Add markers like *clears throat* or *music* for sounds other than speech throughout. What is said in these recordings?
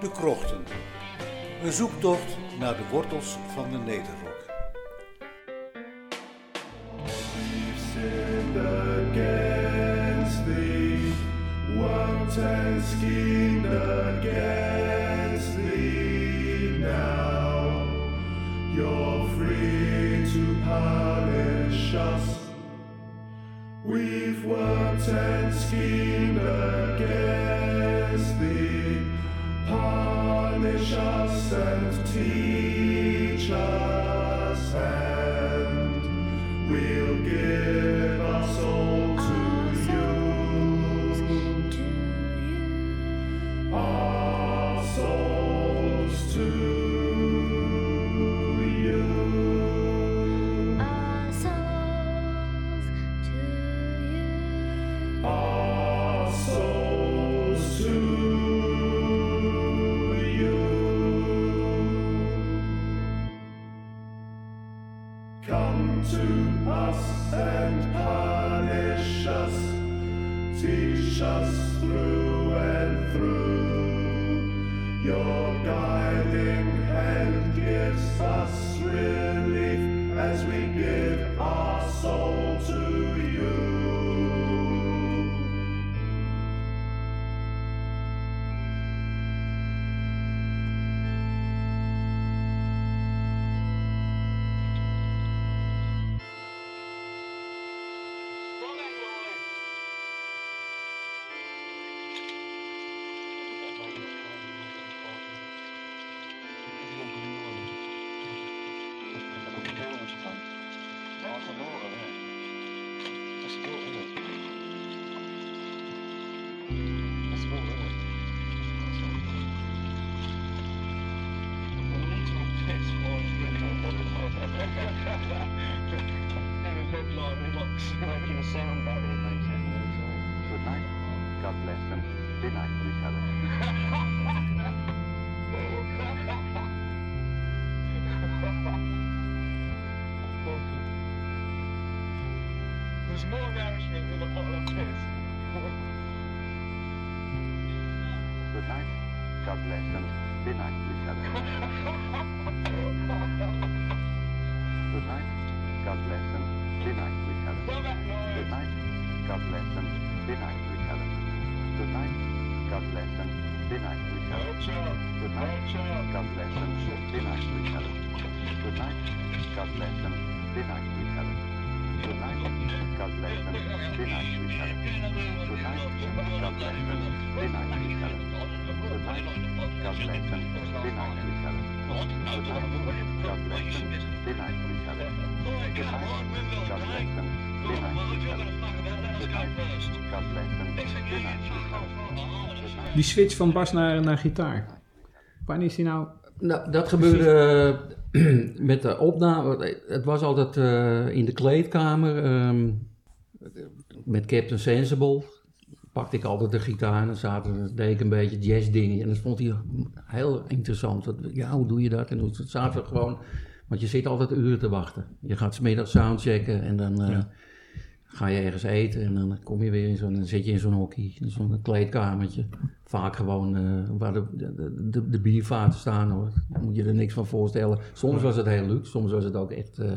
De Krochten. Een zoektocht naar de wortels van de Nederrok. Now you're free to. We've worked and schemed. Punish us and teach us, and more nourishment in a bottle of piss. Good night. God bless Die switch van bas naar, naar gitaar. Wanneer is die nou... Nou, dat gebeurde eh, *clears throat* met de opname. Het was altijd eh, in de kleedkamer ehm, met Captain Sensible. Pakte ik altijd de gitaar en dan zaten, deed ik een beetje jazzdingen. En dat vond hij heel interessant. Dat- Ja, hoe doe je dat? En hoe zaten we gewoon... Want je zit altijd uren te wachten. Je gaat smiddags soundchecken en dan eh, ga je ergens eten. En dan kom je weer in zo'n... Zit je in zo'n hockey, in zo'n kleedkamertje. Vaak gewoon eh, waar de, de, de, de biervaten staan hoor. Daar moet je er niks van voorstellen. Soms was het heel luxe, soms was het ook echt... eh,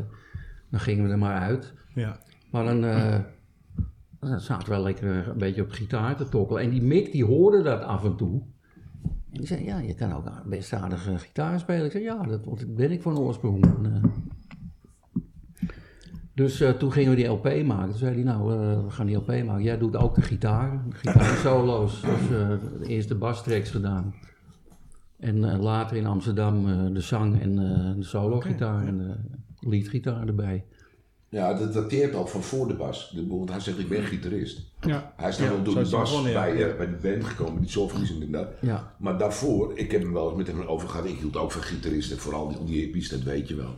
dan gingen we er maar uit. Ja. Maar dan, eh, dan zaten we lekker een beetje op gitaar te tokkelen. En die Mick die hoorde dat af en toe. En die zei, ja, je kan ook best aardig gitaar spelen. Ik zei, ja, dat ben ik van oorsprong. En, dus eh, toen gingen we die LP maken. Toen zei hij, nou, eh, we gaan die LP maken. Jij doet ook de gitaar, de gitaarsolo's. Dus eh, de eerste bastracks gedaan. En eh, later in Amsterdam eh, de zang en eh, de solo-gitaar en de leadgitaar erbij. Ja, dat dateert al van voor de bas. De- Bijvoorbeeld, hij zegt, ik ben gitarist. Ja. Hij is dan Ja, wel door zo de bas ja. bij, bij de band gekomen, die en dat. Ja. Maar daarvoor, ik heb hem wel eens met hem over gehad, ik hield ook van gitaristen, vooral die, die hippies, dat weet je wel.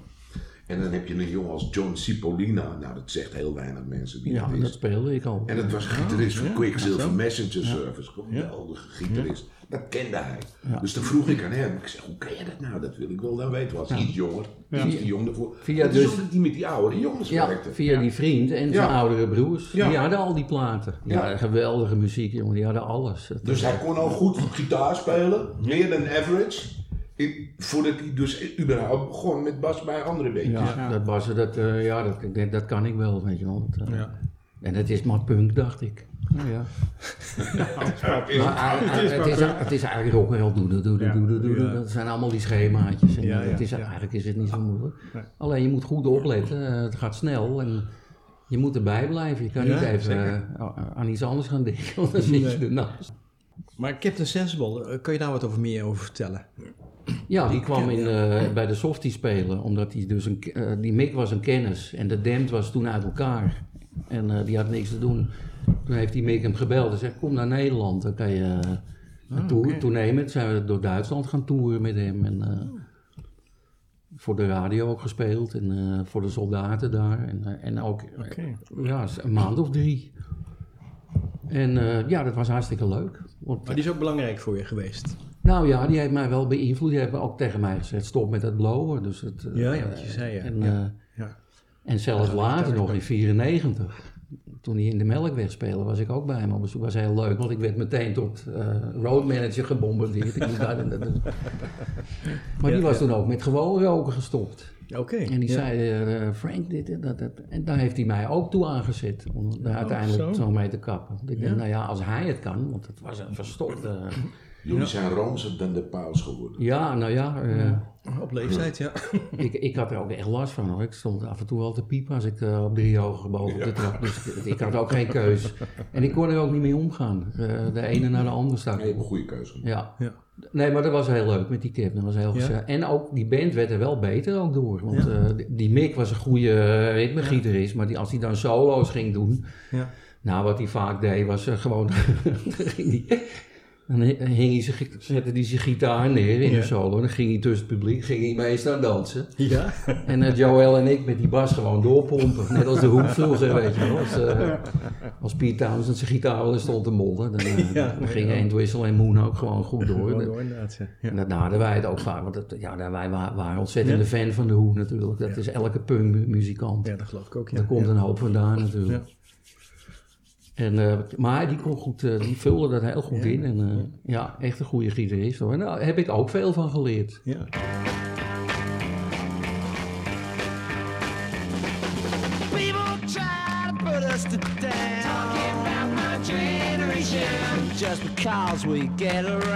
En dan heb je een jongen als John Cipollina. Nou, dat zegt heel weinig mensen wie Ja, dat dat is. speelde ik al. En dat was gitarist van Quicksilver. Messenger Service. Geweldige gitarist. Dat kende hij. Dus toen vroeg ik aan hem. Ik zeg, hoe ken je dat nou? Dat wil ik wel dan weten. Was iets jonger. Iets te jong daarvoor. Via dus- omdat hij met die oudere jongens Ja, werkte. via die vriend en zijn oudere broers. Die hadden al die platen. Ja, geweldige muziek, jongen. Die hadden alles. Dat- Dus hij kon al goed gitaar spelen. Meer dan average. In- voordat hij dus überhaupt begon met bas bij andere bandjes. ja, dat was dat, eh, ja, dat, ik denk, dat kan ik wel, weet je wel. Dat, eh, Ja. En het is maar punk, dacht ik. Nou ja. *laughs* Maar, eh, eh, het, is, het is eigenlijk ook heel doe, doe, doe, Ja. doe, doe, doe. Ja. Dat zijn allemaal die schemaatjes. En Ja, eh, het is, ja, ja. Eigenlijk is het niet zo moeilijk. Nee. Alleen je moet goed opletten. eh, het gaat snel en je moet erbij blijven. Je kan Ja, niet even eh, aan iets anders gaan denken, want dan zit je ernaast. Maar Captain Sensible, eh, kun je daar wat over meer over vertellen? Ja, die kwam in, eh, bij de softie spelen, omdat hij dus een, eh, die Mick was een kennis en de Damned was toen uit elkaar. En eh, die had niks te doen. Toen heeft die Mick hem gebeld en zei, kom naar Nederland, dan kan je eh, een tour, tour nemen. Toen zijn we door Duitsland gaan toeren met hem. En, eh, voor de radio ook gespeeld en eh, voor de soldaten daar. En, en ook ja, een maand of drie. En eh, ja, dat was hartstikke leuk. Want, Maar die is ook belangrijk voor je geweest. Nou ja, die heeft mij wel beïnvloed. Die heeft ook tegen mij gezegd, stop met het blowen. Dus het, eh, Ja, ja, wat je zei, ja. En, Ja. eh, en zelfs later nog in 94. Toen hij in de Melkweg speelde, was ik ook bij hem op bezoek. was heel leuk, want ik werd meteen tot eh roadmanager gebombardeerd. Ik moest daar- *laughs* dat- dat- maar die was toen ook met gewoon roken gestopt. Oké. En die ja. zei, eh, Frank, dit en dat, dat. En daar heeft hij mij ook toe aangezet. Om daar uiteindelijk Oh, zo. zo mee te kappen. Want ik denk, nou ja, als hij het kan, want het was een verstopte... Jullie zijn roomser dan de paus geworden. ja, nou ja, eh, Op leeftijd, ja. *laughs* ik, ik had er ook echt last van hoor. Ik stond af en toe wel te piepen als ik eh, op drie hogen boven de trap. Dus ik, had ook geen keus. En ik kon er ook niet mee omgaan. Eh, de ene naar de andere stak. Nee, een goede keuze. Ja. Ja. Nee, maar dat was heel leuk met die kip. Dat was heel Ja. gezellig. En ook die band werd er wel beter ook door. Want eh, die- die Mick was een goede uh, ritmegitarist. Maar die, als hij dan solo's ging doen... Ja. Nou, wat hij vaak deed was gewoon... *laughs* hij, dan hing hij gi- zette hij zijn gitaar neer in Ja. een solo. Dan ging hij tussen het publiek ging hij mee staan dansen. Ja. En eh, Joel en ik met die bas gewoon doorpompen. Net als de hoek vroeger, weet je wel. Als, eh, als Piet Townsend zijn gitaar wel eens stond te mollen. Dan, eh, Ja, dan en Moon ook gewoon goed door. Gewoon door, inderdaad, ja. Ja. En dat hadden wij het ook vaak. Want het, ja, wij wa- waren ontzettende fan van de Hoe natuurlijk. Dat is elke punkmuzikant. Ja, dat geloof ik ook, ja. Daar komt een hoop vandaan natuurlijk. En, eh, maar die, kon goed, eh, die vulde dat heel goed Ja. in. En eh, ja, echt een goede gitarist hoor. Nou, daar heb ik ook veel van geleerd. Ja. People try to put us to down. Talking about my generation. Just because we get around.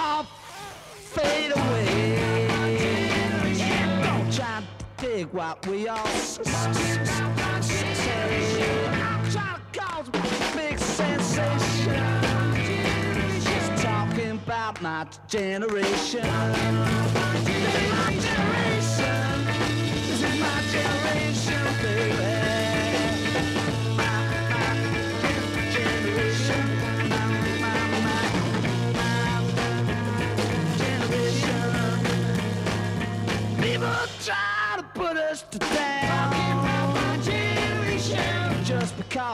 All fade away? Don't try to dig what we all say. Trying to cause a big sensation. Just talking about my generation. This is my generation. This is my generation, baby.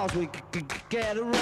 Just because we c- c- c- get around.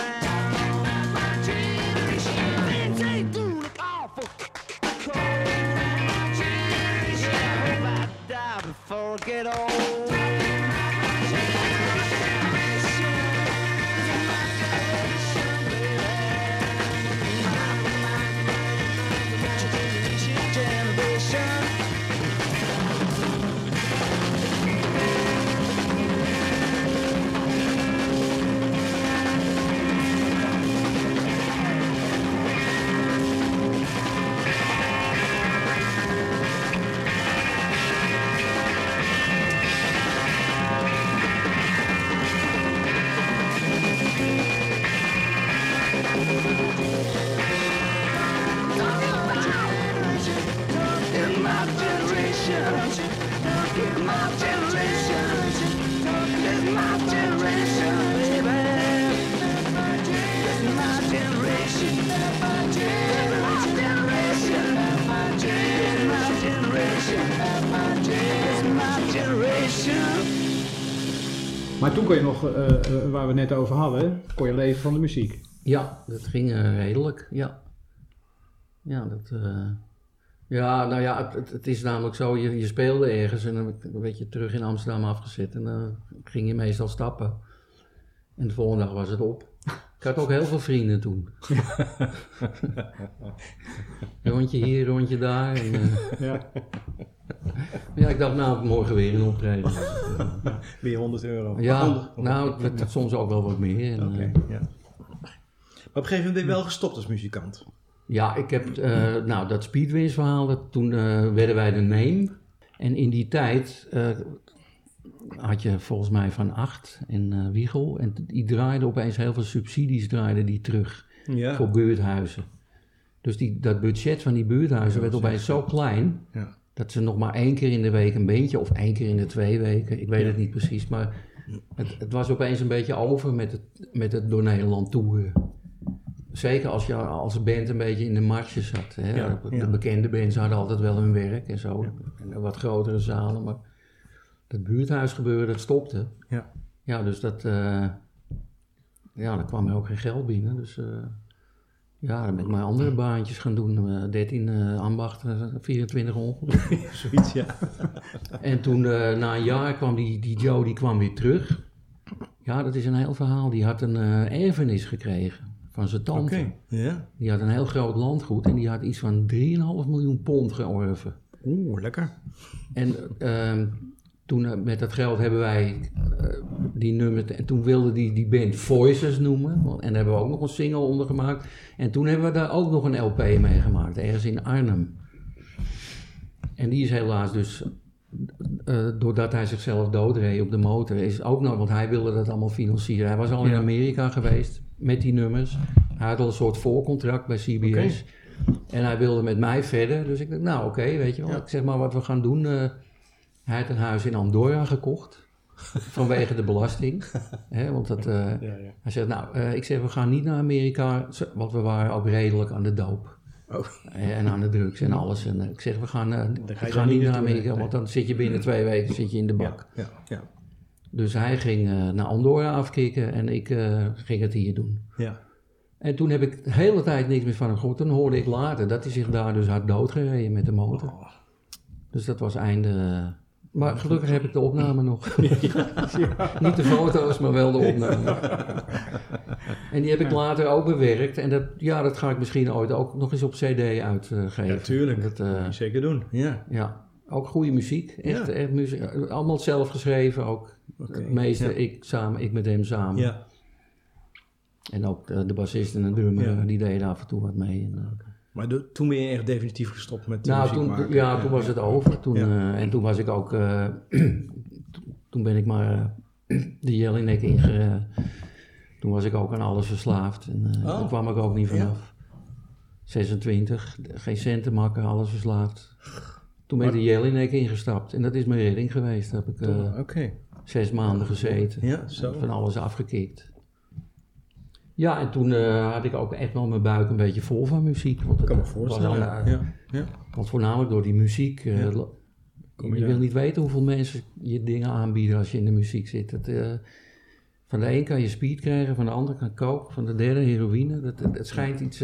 Waar we net over hadden, kon je leven van de muziek. Ja, dat ging eh, redelijk, ja. Ja, dat... eh, ja, nou ja, het, het, het is namelijk zo, je, je speelde ergens en dan werd je terug in Amsterdam afgezet en dan ging je meestal stappen. En de volgende dag was het op. *laughs* Ik had ook heel veel vrienden toen. *laughs* rondje hier, rondje daar. En, eh, Ja. *laughs* ja, ik dacht, nou, morgen weer een optreden. *laughs* Weer 100 euro. Ja, 100. nou, het soms ook wel wat meer. En, eh, ja. Maar op een gegeven moment ben je wel gestopt als muzikant. Ja, ik heb, eh, nou, dat Speedways verhaal, dat, toen eh, werden wij de name. En in die tijd eh, had je volgens mij van acht en eh, Wiegel. En die draaiden opeens heel veel subsidies draaiden die terug Ja. voor buurthuizen. Dus die, dat budget van die buurthuizen werd opeens zo klein... Ja. Dat ze nog maar één keer in de week een beentje... of één keer in de twee weken, ik weet Ja. het niet precies... maar het, het was opeens een beetje over met het, met het door Nederland toeren. Zeker als je als band een beetje in de marge zat. Hè? Ja, de ja. bekende bands hadden altijd wel hun werk en zo. En wat grotere zalen. Maar dat buurthuisgebeuren, dat stopte. Ja. Ja, dus dat... eh, ja, dan kwam er ook geen geld binnen. Dus eh, ja, dan ben ik maar andere baantjes gaan doen. Eh, 13 eh, ambachten, 24 ongelukken. *laughs* Zoiets, ja. *laughs* En toen, eh, na een jaar, kwam die, die Joe die kwam weer terug. Ja, dat is een heel verhaal. Die had een erfenis gekregen van zijn tante. Oké, ja. Die had een heel groot landgoed en die had iets van 3,5 miljoen pond georven. Oeh, lekker. En ehm, toen eh, met dat geld hebben wij eh, die nummer... En toen wilde die die band Voices noemen. want- En daar hebben we ook nog een single onder gemaakt. En toen hebben we daar ook nog een LP mee gemaakt, ergens in Arnhem. En die is helaas dus, eh, doordat hij zichzelf doodreed op de motor, is ook nog, want hij wilde dat allemaal financieren. Hij was al in Ja. Amerika geweest met die nummers. Hij had al een soort voorcontract bij CBS. En hij wilde met mij verder. Dus ik dacht, nou oké, weet je wel. Ja. Ik zeg maar wat we gaan doen. Hij had een huis in Andorra gekocht. vanwege de belasting. *laughs* Want dat, eh, Ja, ja. hij zegt, nou, eh, ik zeg, we gaan niet naar Amerika. Want we waren ook redelijk aan de doop. Oh. Eh, En aan de drugs en alles. En ik zeg, we gaan, ga niet naar Amerika. nee. Want dan zit je binnen twee weken zit je in de bak. Ja, ja, Dus hij ging naar Andorra afkicken en ik ging het hier doen. ja. En toen heb ik de hele tijd niks meer van hem gehoord. Toen hoorde ik later dat hij zich daar dus had doodgereden met de motor. Oh. Dus dat was einde. Eh, Maar gelukkig heb ik de opname nog. *laughs* Niet de foto's, maar wel de opname. en die heb ik later ook bewerkt. En dat, ja, dat ga ik misschien ooit ook nog eens op CD uitgeven. Ja, tuurlijk. Dat, eh, Zeker doen. Ja. ja, ook goede muziek. Echt, Ja. echt muziek. Allemaal zelf geschreven ook. Het meeste ja. ik, samen, ik met hem samen. Ja. En ook de, de bassist en de drummer, eh, die deden af en toe wat mee. En, eh, Maar de- toen ben je echt definitief gestopt met nou, muziek toen, maken. ja, toen was het over. Toen, Ja. eh, en toen was ik ook... eh, *clears throat* toen ben ik maar eh, *clears throat* de Jellinek inge... toen was ik ook aan alles verslaafd. En Oh. daar kwam ik ook niet Ja. vanaf. 26, geen cent te makken, alles verslaafd. Toen ben ik de Jellinek ingestapt. En dat is mijn redding geweest. Daar heb ik zes maanden gezeten. Ja, zo. Van alles afgekikt. Ja, en toen eh, had ik ook echt wel mijn buik een beetje vol van muziek. Want Ik kan me voorstellen. ja. Ja. Want voornamelijk door die muziek. eh, Kom je je wil niet weten hoeveel mensen je dingen aanbieden als je in de muziek zit. Het, eh, Van de een kan je speed krijgen, van de ander kan coke, van de derde heroïne. Dat, het, het schijnt iets...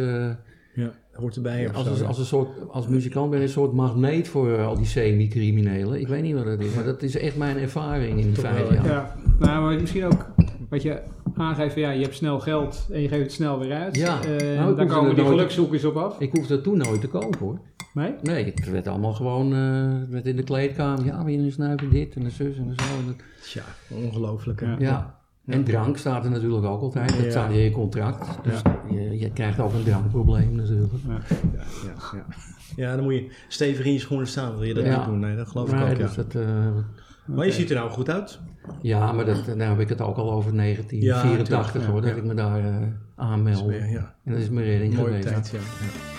Ja, hoort erbij. als, zo, als, een soort, als muzikant ben je een soort magneet voor al die semi-criminelen. Ik weet niet wat dat is, maar dat is echt mijn ervaring in die vijf jaar. Ja, nou, maar misschien ook wat je aangeeft, van, ja, je hebt snel geld en je geeft het snel weer uit. Ja. Eh, Nou, daar komen die gelukzoekers op af. Ik hoefde toen nooit te kopen hoor. Nee? Nee, het werd allemaal gewoon eh, werd in de kleedkamer. Ja, je een snuifje dit en een zus en een zo. En dat- Tja, ongelooflijk. hè. Ja. ja. En drank staat er natuurlijk ook altijd. Dat Ja. staat in je contract. Dus je, je krijgt ook een drankprobleem natuurlijk. Ja, ja, ja. ja, dan moet je stevig in je schoenen staan. Wil je dat Ja. niet doen? Nee, dat geloof ik Nee, ook, ja. dus dat, Maar je ziet er nou goed uit. ja, maar dat, daar heb ik het ook al over 1984 tuurlijk, hoor, dat ja. ik me daar eh aanmeldde. Ja, ja. En dat is mijn redding Mooie geweest. tijd, ja. ja.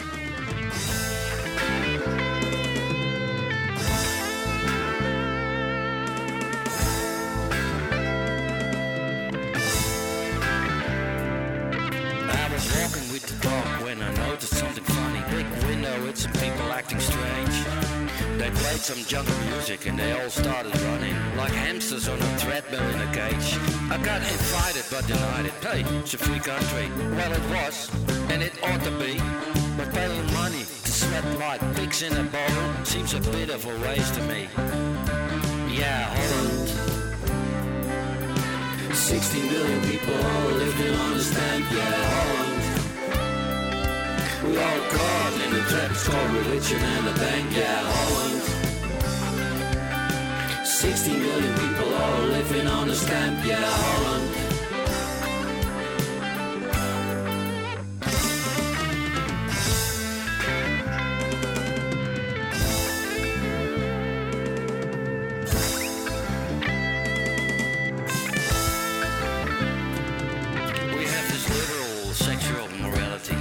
I was walking with the dog when I noticed something funny. Big window with some people acting strange. They played some jungle music and they all started I got invited but denied it. Hey, it's a free country. Well, it was, and it ought to be. But paying money to sweat like pigs in a bowl seems a bit of a waste to me. Yeah, Holland. 60 million people living on the stamp, yeah, Holland. We all caught in the trap, it's called religion and the bank, yeah, Holland. 60 million people all living on the stamp, yeah, Holland. We have this liberal sexual morality.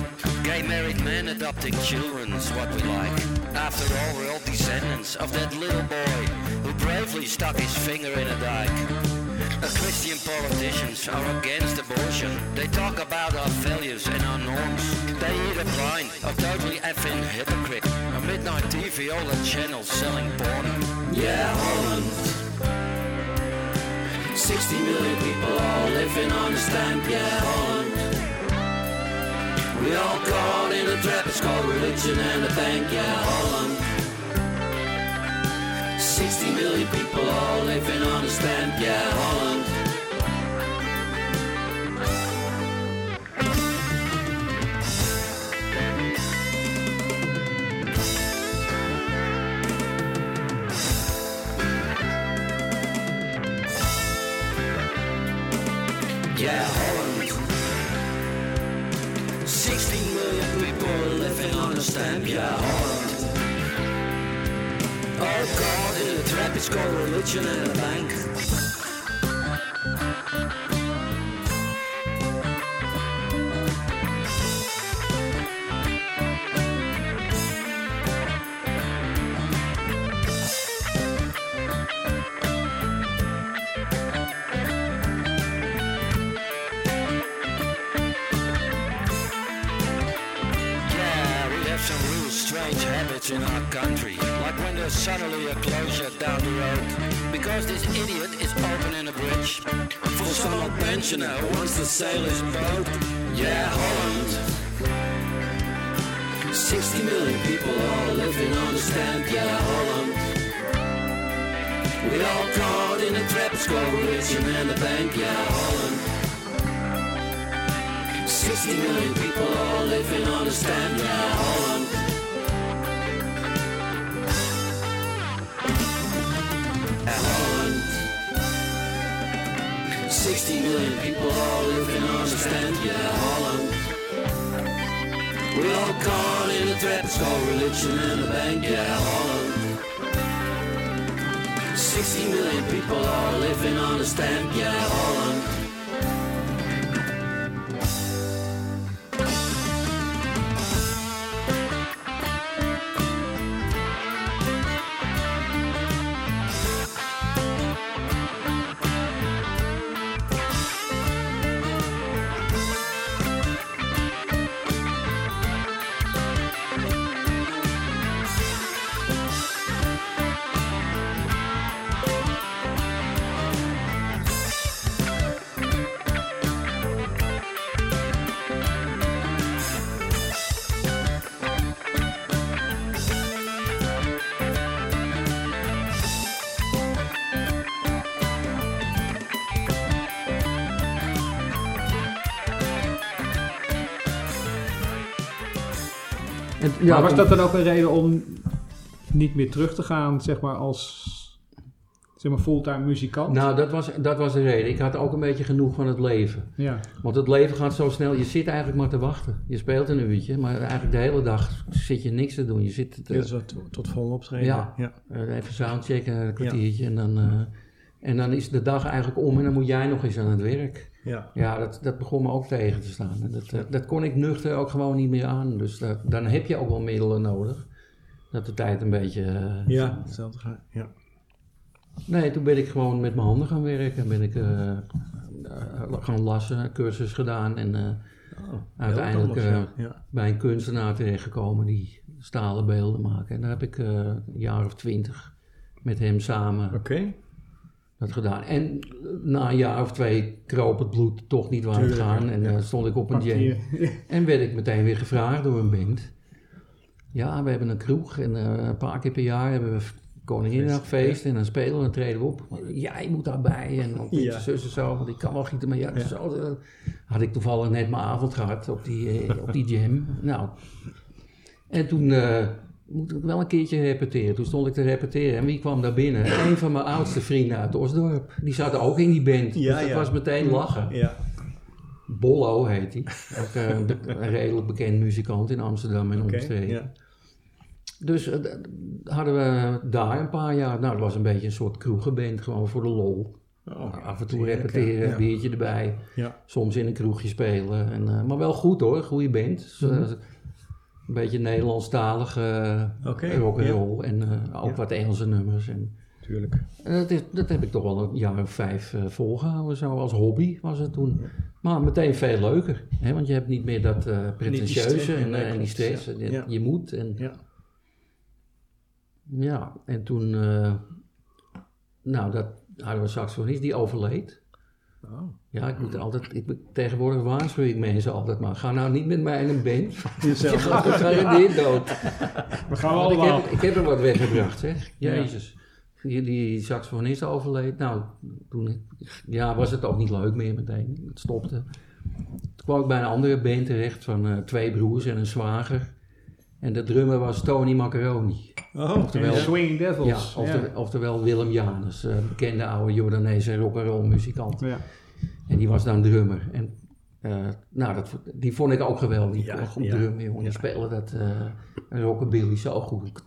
Gay married men adopting children's what we like. After all, we're all descendants of that little boy bravely stuck his finger in a dike. Christian politicians are against abortion. They talk about our values and our norms. They either blind or totally effing hypocrite. A midnight TV, all the channels selling porn. Yeah, Holland. 60 million people all living on the stamp, yeah, Holland. We all caught in a trap, it's called religion and a bank, yeah, Holland. 60 million people all living on the stamp, yeah, Holland. Yeah, Holland. 16 million people living on a stamp, yeah, Holland. Oh God, in a trap, it's called religion and a bank. In our country. Like when there's suddenly a closure down the road. Because this idiot is opening a bridge. For some old pensioner who wants to sail his boat. Yeah, Holland. 60 million people all living on the stamp. Yeah, Holland. We all caught in a trap, called religion and the bank. Yeah, Holland. 60 million people all living on a stand, yeah, Holland. Stand, yeah, Holland. We all caught in a trap, it's called religion and the bank, yeah, Holland. 60 million people all living on a stand, yeah, Holland. En, maar was dat dan ook een reden om niet meer terug te gaan, zeg maar, als zeg maar, fulltime muzikant? Nou, dat was, dat was de reden. Ik had ook een beetje genoeg van het leven. Ja. Want het leven gaat zo snel. Je zit eigenlijk maar te wachten. Je speelt een uurtje, maar eigenlijk de hele dag zit je niks te doen. Je zit te, Ja, tot, tot vol optreden. Ja. ja. eh, even soundchecken, een kwartiertje. En, dan, eh, en dan is de dag eigenlijk om en dan moet jij nog eens aan het werk. Ja. Ja, dat, dat begon me ook tegen te staan. En dat, eh, dat kon ik nuchter ook gewoon niet meer aan. Dus dat, dan heb je ook wel middelen nodig. Dat de tijd een beetje... eh, Ja, hetzelfde gaat. Ja. Nee, toen ben ik gewoon met mijn handen gaan werken. Ben ik eh, gaan lassen, cursus gedaan. En eh, uiteindelijk anders, eh, ja. Ja. bij een kunstenaar terechtgekomen die stalen beelden maken. En daar heb ik eh, een jaar of twintig met hem samen Oké. Dat gedaan. En na een jaar of twee kroop het bloed toch niet waar het gaan. ja. En eh, stond ik op een jam. *laughs* En werd ik meteen weer gevraagd door een band. Ja, we hebben een kroeg en eh, een paar keer per jaar hebben we Koninginnedagfeest en dan spelen we en treden we op. Jij moet daarbij en Ja. en zus en zo, want ik kan wel gieten, maar ja, zo, eh, had ik toevallig net mijn avond gehad op die, eh, op die jam. Nou, en toen eh moet ik wel een keertje repeteren. Toen stond ik te repeteren en wie kwam daar binnen? *clears throat* Een van mijn oudste vrienden uit Osdorp. Die zat ook in die band, Ja, dus dat ja. was meteen lachen. Ja. Bollo heet hij. Ook eh, een, redelijk bekend muzikant in Amsterdam en Oké. omstreken. Ja. Dus eh, hadden we daar een paar jaar. Nou, dat was een beetje een soort kroegenband, gewoon voor de lol. Oh, Af en toe repeteren, ja. biertje erbij. Ja. Soms in een kroegje spelen. En, eh, maar wel goed hoor, goede band. Dus, Mhm. Een beetje Nederlandstalige uh, Oké, rock and ja. roll. En eh, ook wat Engelse nummers. En, Tuurlijk. en dat, is, dat heb ik toch wel een jaar of vijf eh, volgehouden. Zo als hobby was het toen. Maar meteen veel leuker. Hè? Want je hebt niet meer dat eh pretentieuze en, eh, en die stress. ja. En je- Ja. Je moet. En, Ja. ja, en toen, eh, nou, dat hadden we een saxofonist die overleed. Oh. Ja, ik moet altijd, ik, tegenwoordig waarschuw ik mensen altijd maar, ga nou niet met mij in een band. Je gaat gegarandeerd dood. We gaan Want ik, allemaal. heb, ik heb er wat weggebracht, zeg. Jezus. Die, die saxofonist overleed. Nou, toen ja, was het ook niet leuk meer meteen. Het stopte. Toen kwam ik bij een andere band terecht van eh, twee broers en een zwager. En de drummer was Tony Macaroni. Oh, Oftewel, Swinging Devils. ja, ofte- oftewel Willem Janus, eh, bekende oude Jordaanese rock'n'roll muzikant. Ja. En die was dan drummer. En eh, nou, dat, die vond ik ook geweldig. Die Ja, goed ja. drummen, jongen. Die spelen dat eh rockabilly zo goed.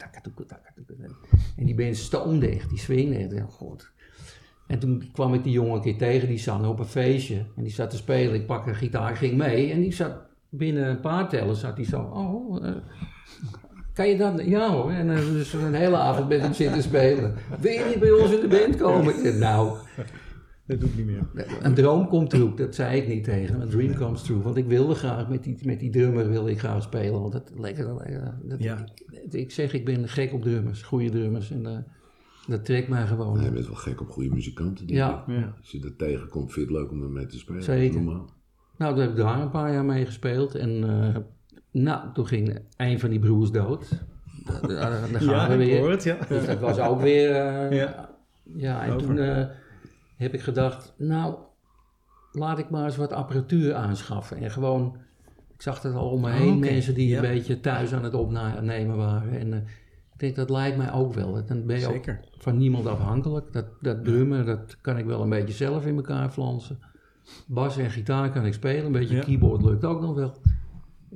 En die band stoomde echt, die swingde echt. Ja. En toen kwam ik die jongen een keer tegen, die zang op een feestje. En die zat te spelen, ik pakte een gitaar, ging mee. En die zat binnen een paar tellen, zat hij zo, oh... kan je dat? Ja hoor. En eh, dus een hele avond met hem zitten spelen. Wil je niet bij ons in de band komen? Ik nou, Dat doe ik niet meer. een droom komt true, dat zei ik niet tegen hem. Een dream comes true. Want ik wilde graag met die, met die drummer wilde ik graag spelen. Want dat lekker. eh, Dat, Ja. Ik zeg, ik ben gek op drummers, goede drummers. En eh, dat trekt mij gewoon. Nee, je bent wel gek op goede muzikanten. Ja. ik. Als je dat tegenkomt, vind je het leuk om ermee te spelen. Zeker. Normaal. Nou, daar heb ik daar een paar jaar mee gespeeld. En eh, nou, toen ging een van die broers dood. Daar, daar gaan Ja, we ik weer. hoor het, ja. Dus dat was ook weer... eh, Ja. ja. en Over. toen eh, heb ik gedacht, nou, laat ik maar eens wat apparatuur aanschaffen. En gewoon, ik zag het al om me Oh, heen, mensen die Ja. een beetje thuis aan het opnemen waren. En eh, ik denk, dat lijkt mij ook wel. Dan ben je ook van niemand afhankelijk. Dat, dat drummen, dat kan ik wel een beetje zelf in elkaar flansen. Bas en gitaar kan ik spelen, een beetje Ja. keyboard lukt ook nog wel.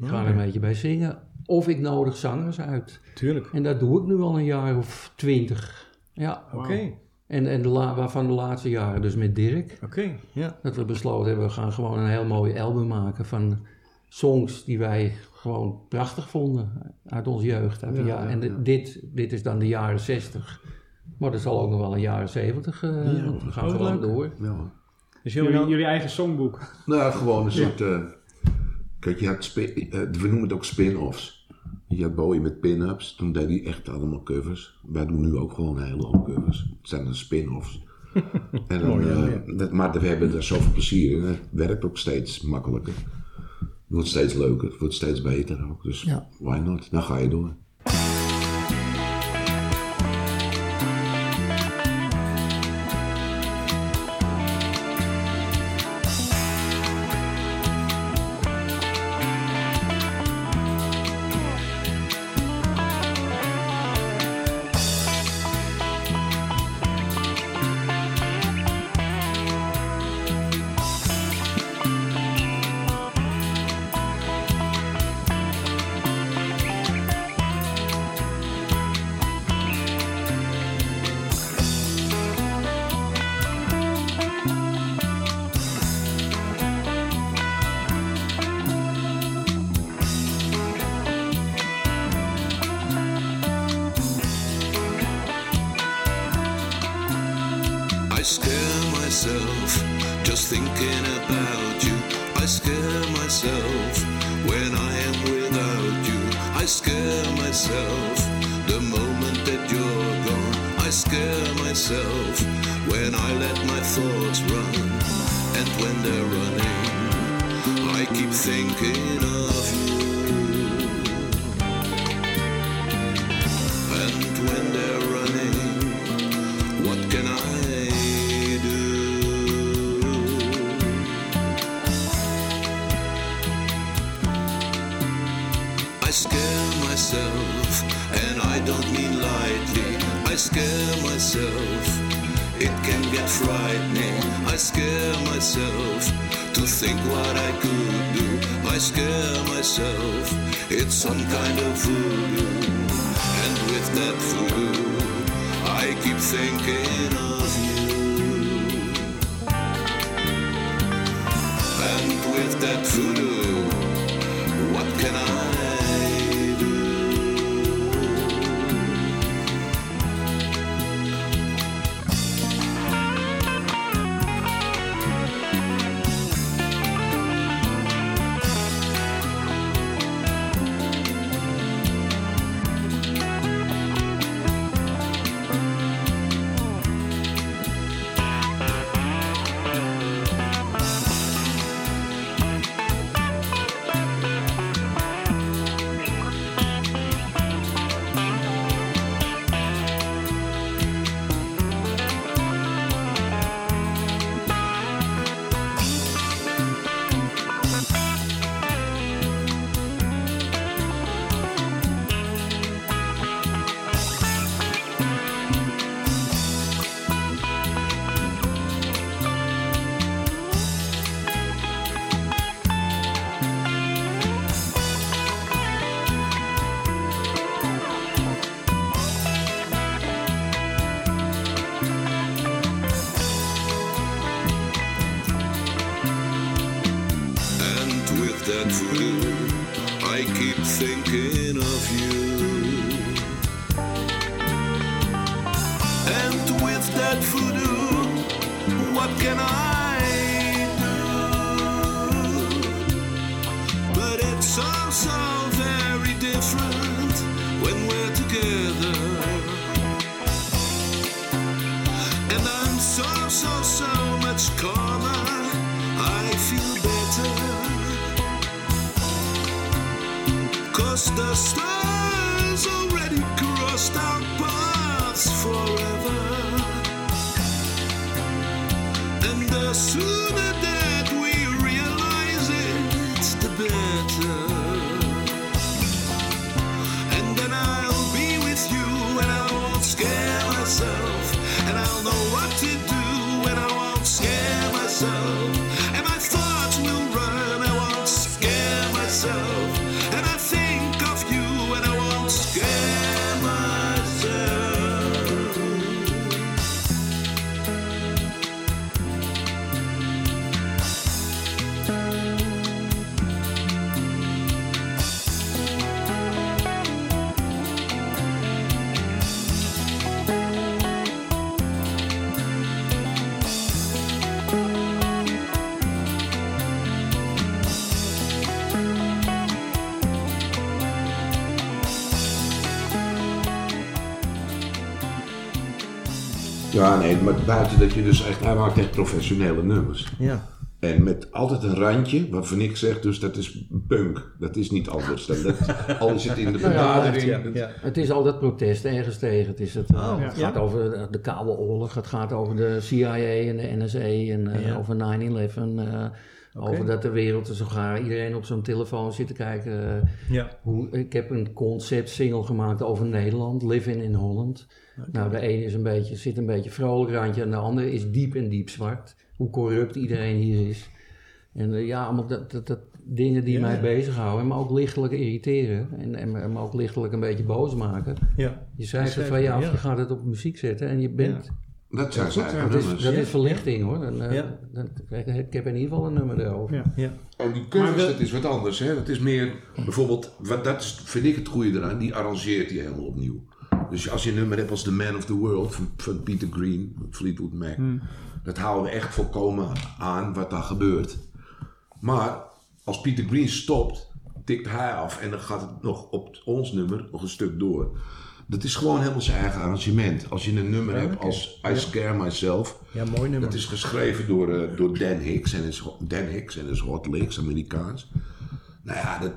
Ik ga er een beetje bij zingen. Of ik nodig zangers uit. Tuurlijk. En dat doe ik nu al een jaar of twintig. Ja. Oké. En, en de la, waarvan de laatste jaren dus met Dirk. Oké. Ja. Dat we besloten hebben, we gaan gewoon een heel mooi album maken van songs die wij gewoon prachtig vonden uit onze jeugd. Uit Ja, en de- ja. Dit, dit is dan de jaren 60. Maar er zal ook nog wel een jaren 70. eh we gaan gewoon leuk. door. Ja. Dus jullie Jullie, nou... jullie eigen songboek. Nou, gewoon een soort. eh, kijk, je had eh, we noemen het ook spin-offs. Je had Bowie met pin-ups, toen deed hij echt allemaal covers. Wij doen nu ook gewoon hele hoop covers. Het zijn dan spin-offs. *laughs* en dan, Mooi, ja, eh, ja. dat, maar we hebben er zoveel plezier in. Het werkt ook steeds makkelijker. Het wordt steeds leuker, het wordt steeds beter ook. Dus Ja. why not? Dan ga je door. Don't mean lightly. I scare myself, it can get frightening. I scare myself to think what I could do. I scare myself, it's some kind of voodoo. And with that voodoo, I keep thinking of you. And with that voodoo, what can I nee, maar buiten dat je dus echt, hij maakt echt professionele nummers. Ja. En met altijd een randje, waarvan ik zeg, dus dat is punk. Dat is niet anders. Dat, dat, al is het in de ja, benadering. ja, ja. Het is altijd protest ergens tegen. Het, is het, eh, Oh, het ja. gaat over de, de Koude Oorlog, het gaat over de CIA en de NSA en eh, over 9-11. Over dat de wereld er zo gaar iedereen op zo'n telefoon zit te kijken. eh, Ja. hoe, ik heb een concept single gemaakt over Nederland, Living in Holland. Nou, de ene is een beetje, zit een beetje vrolijk randje en de andere is diep en diep zwart. Hoe corrupt iedereen hier is. En eh, ja, allemaal dat, dat, dat dingen die Ja. mij bezighouden en me ook lichtelijk irriteren. En, en, me- ook lichtelijk een beetje boos maken. Ja. Je schrijft het van je af, ja. je gaat het op muziek zetten en je bent... Dat zijn zijn eigen Dat is, nummers. dat Ja. is verlichting hoor. Dan, eh, Ja. dan- ik, ik heb in ieder geval een nummer erover. Ja. Ja. En die covers, dat is wat anders. Hè? Dat is meer, bijvoorbeeld, wat, dat is, vind ik het goede eraan, die arrangeert die helemaal opnieuw. Dus als je een nummer hebt als The Man of the World van, van Peter Green, Fleetwood Mac, dat houden we echt volkomen aan wat daar gebeurt. Maar als Peter Green stopt, tikt hij af en dan gaat het nog op ons nummer nog een stuk door. Dat is gewoon helemaal zijn eigen arrangement. Als je een nummer Ja, hebt als I Scare Myself, Ja, mooi nummer. dat is geschreven door, eh, door Dan Hicks en is Dan Hicks en is Hot Licks, Amerikaans. Nou ja, dat,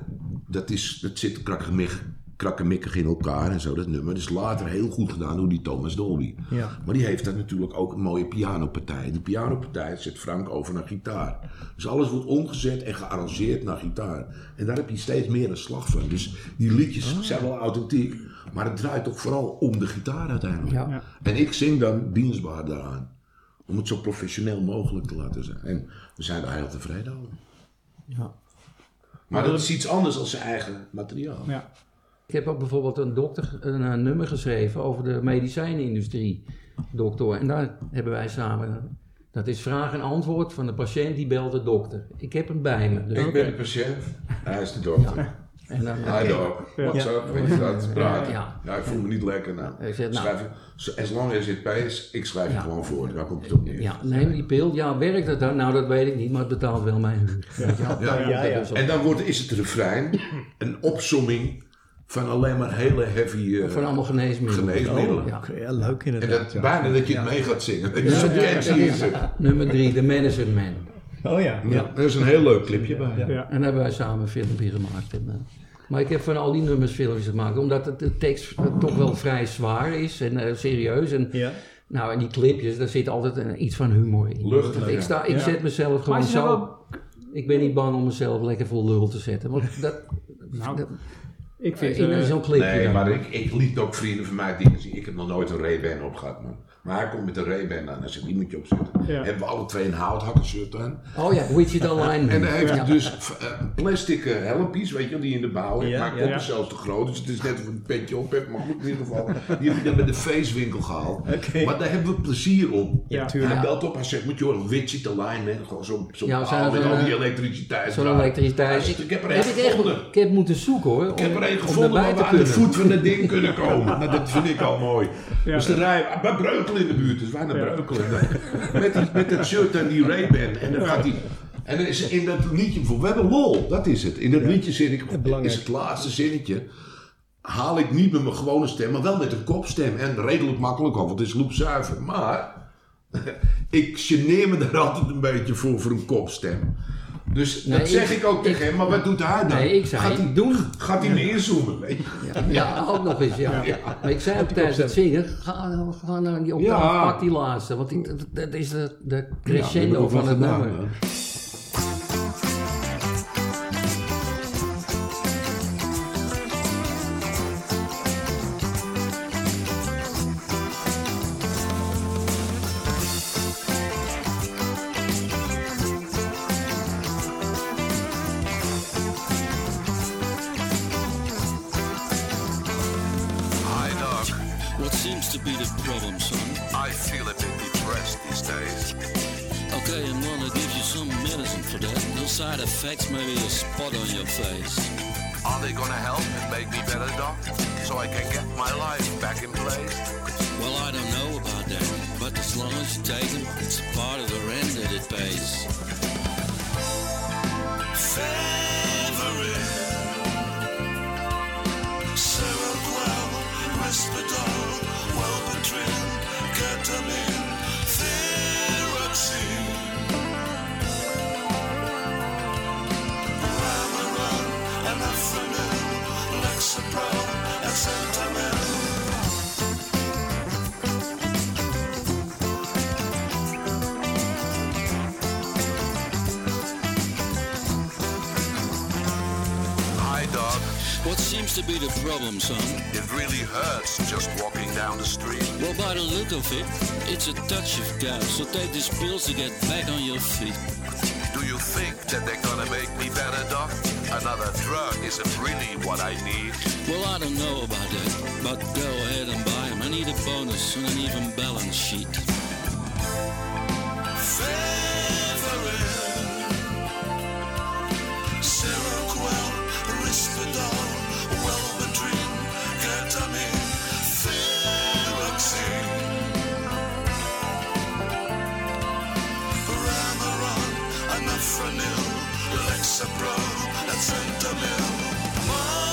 dat, is, dat zit krakkemikkig, krakkemikkig in elkaar en zo, dat nummer. Dat is later heel goed gedaan door die Thomas Dolby. Ja. Maar die heeft daar natuurlijk ook een mooie pianopartij. Die pianopartij zet Frank over naar gitaar. Dus alles wordt omgezet en gearrangeerd naar gitaar. En daar heb je steeds meer een slag van. Dus die liedjes Ah. zijn wel authentiek, maar het draait toch vooral om de gitaar uiteindelijk. Ja. Ja. En ik zing dan dienstbaar daaraan. Om het zo professioneel mogelijk te laten zijn. En we zijn daar heel tevreden over. Ja. Maar dat is iets anders dan zijn eigen materiaal. Ja. Ik heb ook bijvoorbeeld een dokter een, eh, nummer geschreven over de medicijnindustrie. Dokter. En daar hebben wij samen. Dat is vraag en antwoord van de patiënt die belt de dokter. Ik heb hem bij me. Dus Ik ben de patiënt, hij is de dokter. En dan, dog, what's up? Weet je dat? Praten. Ja. Ja, ik voel me niet lekker. Nou, Ik zeg, nou. schrijf je, as long as it pays, ik schrijf je Ja. gewoon voor. Daar komt het op neer. ja, neem die pil. Ja, werkt het dan? Nou, dat weet ik niet, maar het betaalt wel mijn huur. Je? Ja. Ja, ja. En dan wordt, is het refrein een opsomming van alleen maar hele heavy eh, Van allemaal geneesmiddelen. geneesmiddelen. Ja. Oké, ja, leuk En dat, ja. bijna dat je het mee gaat zingen. Ja, Zo ja, catchy dat is het. Nummer drie, de Medicine Man. Oh ja. Ja, er is een heel leuk clipje bij. Ja. En daar hebben wij samen een filmpje gemaakt. En, eh, maar ik heb van al die nummers filmpjes gemaakt, omdat het, de tekst eh, toch wel vrij zwaar is en eh, serieus. En, Ja. Nou, en die clipjes, daar zit altijd een- iets van humor in. Luchtig, ik, sta, ik Ja. zet mezelf gewoon zo... wel- Ik ben niet bang om mezelf lekker vol lul te zetten. Want *laughs* dat, Nou, dat- ik vind... in eh, zo'n clipje Nee, dan. maar ik, ik liet ook vrienden van mij dingen zien. Ik heb nog nooit een Ray-Ban op gehad, man. Maar hij komt met een Ray-Ban aan en zegt, die moet je opzetten. Ja. Hebben we alle twee een houthakkershirt aan. Oh ja, Wichita Lineman. *laughs* En dan heeft ja. hij dus eh, plastic eh, helmpjes, weet je wel, die in de bouw heeft. Ja, maar hij er zelfs te groot, dus het is net of een petje op hebt. Maar goed, in ieder geval, die heb ik dan bij de feestwinkel gehaald. *laughs* Maar daar hebben we plezier om. Ja, tuurlijk. Hij belt op, hij zegt, moet je horen, Wichita Lineman. Gewoon zo'n zo Ja, zijn met al die eh, elektriciteit. Zo'n elektriciteit. Hij zegt, Ik heb er heb een ik, echt, gevonden. ik heb moeten zoeken hoor. Ik heb er een om gevonden waar we aan de voet van het ding *laughs* kunnen komen. Nou, dat vind ik al mooi. Ja. Dus de rij, bij In de buurt, dus wij naar. Breukelen. *laughs* Met, die, met dat shirt en die Ray-Ban. En dan gaat hij... En dan is in dat liedje bijvoorbeeld, we hebben lol, dat is het. In dat liedje zit ik, is het laatste zinnetje, haal ik niet met mijn gewone stem, maar wel met een kopstem. En redelijk makkelijk ook, want het is loepzuiver. Maar *laughs* ik geneer me daar altijd een beetje voor, voor een kopstem. Dus Nee, dat zeg ik- ik ook tegen hem, maar wat doet hij dan? Nee, ik zei, gaat hij, doen. Gaat hij me inzoomen, weet je? Ja, ja, ook nog eens, ja. Maar ik zei ook tijdens het zingen, ga, ga naar die octaaf, Ja. pak die laatste. Want die, dat, dat is de, de Ja, crescendo van het gedaan, nummer. For that. No side effects, maybe a spot on your face. Are they gonna help and make me better, Doc? So I can get my life back in place? Well, I don't know about that, but as long as you take them, it's part of the rent that it pays. Favorite Seroquel, Risperdal, Wellbutrin, Ketamine, What seems to be the problem, son? It really hurts just walking down the street. Well, by the look of it, it's a touch of gout, so take these pills to get back on your feet. Do you think that they're gonna make me? Another drug isn't really what I need. Well, I don't know about that, but go ahead and buy them. I need a bonus and an even balance sheet. Saint-Sabrol and Saint-Amel.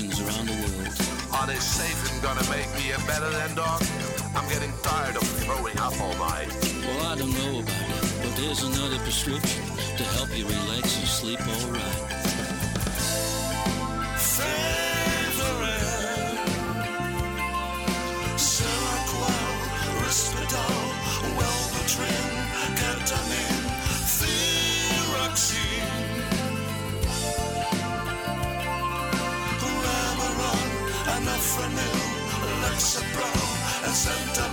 Of around the world. Are they safe and gonna make me a better than dog? I'm getting tired of throwing up all night. Well, I don't know about it, but there's another prescription to help you relax and sleep all for new, electric blow, and Santa.